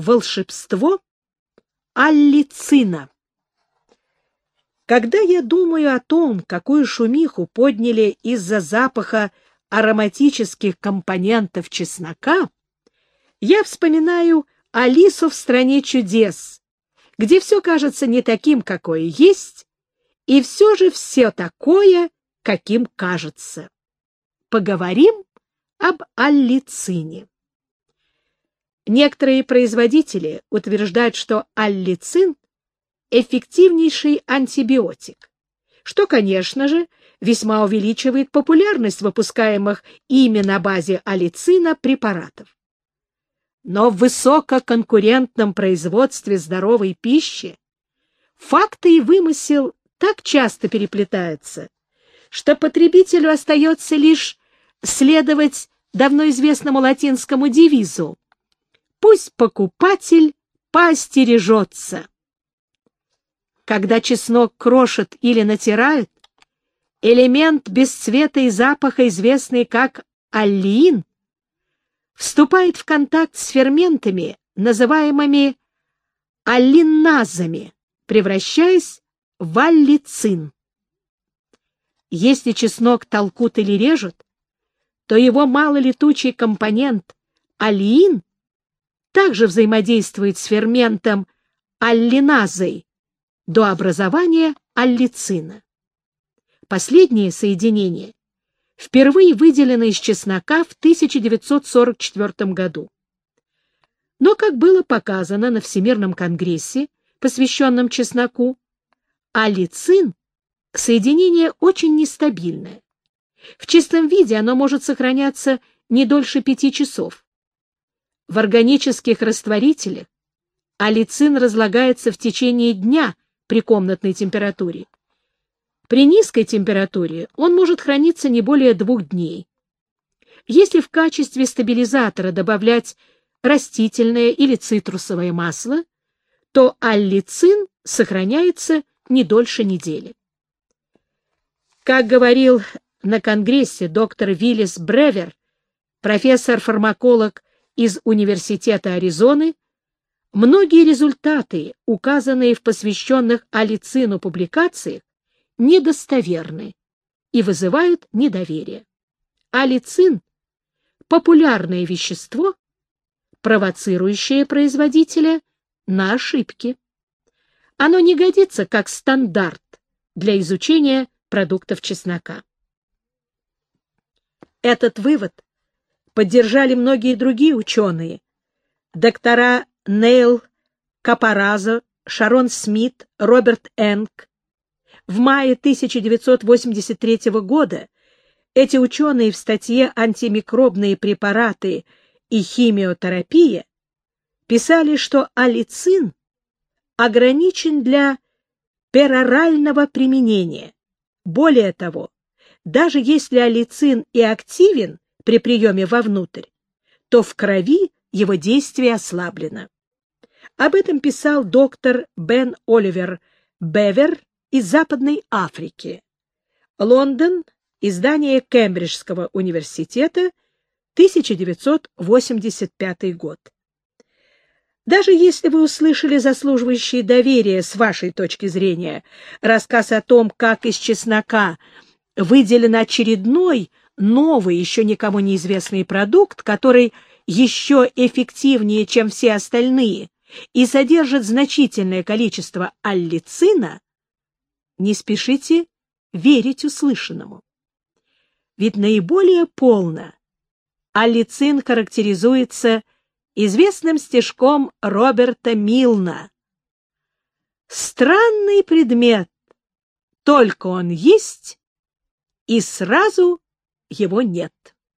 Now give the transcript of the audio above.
волшебство аллицина. Когда я думаю о том, какую шумиху подняли из-за запаха ароматических компонентов чеснока, я вспоминаю Алису в «Стране чудес», где все кажется не таким, какое есть, и все же все такое, каким кажется. Поговорим об аллицине. Некоторые производители утверждают, что аллицин – эффективнейший антибиотик, что, конечно же, весьма увеличивает популярность выпускаемых ими на базе аллицина препаратов. Но в высококонкурентном производстве здоровой пищи факты и вымысел так часто переплетаются, что потребителю остается лишь следовать давно известному латинскому девизу «Пусть покупатель поостережется». Когда чеснок крошат или натирают, элемент без цвета и запаха, известный как аллиин, вступает в контакт с ферментами, называемыми аллиназами, превращаясь в аллицин. Если чеснок толкут или режут, то его малолетучий компонент аллиин также взаимодействует с ферментом аллиназой до образования аллицина. Последнее соединение впервые выделено из чеснока в 1944 году. Но, как было показано на Всемирном конгрессе, посвященном чесноку, алицин — соединение очень нестабильное. В чистом виде оно может сохраняться не дольше пяти часов. В органических растворителях алицин разлагается в течение дня при комнатной температуре. При низкой температуре он может храниться не более двух дней. Если в качестве стабилизатора добавлять растительное или цитрусовое масло, то аллицин сохраняется не дольше недели. Как говорил на Конгрессе доктор Виллис Бревер, профессор-фармаколог из Университета Аризоны, многие результаты, указанные в посвященных алицину публикациях, недостоверны и вызывают недоверие. Алицин – популярное вещество, провоцирующее производителя на ошибки. Оно не годится как стандарт для изучения продуктов чеснока. Этот вывод поддержали многие другие ученые, доктора Нейл Капаразо, Шарон Смит, Роберт Энг. В мае 1983 года эти ученые в статье «Антимикробные препараты и химиотерапия» писали, что алицин ограничен для перорального применения. Более того, даже если алицин и активен при приеме вовнутрь, то в крови его действие ослаблено. Об этом писал доктор Бен Оливер Бевер из Западной Африки. Лондон, издание Кембриджского университета, 1985 год. Даже если вы услышали заслуживающие доверия с вашей точки зрения рассказ о том, как из чеснока выделен очередной, новый, еще никому неизвестный продукт, который еще эффективнее, чем все остальные, и содержит значительное количество аллицина, не спешите верить услышанному. Ведь наиболее полно аллицин характеризуется известным стишком Роберта Милна. Странный предмет, только он есть, и сразу его нет.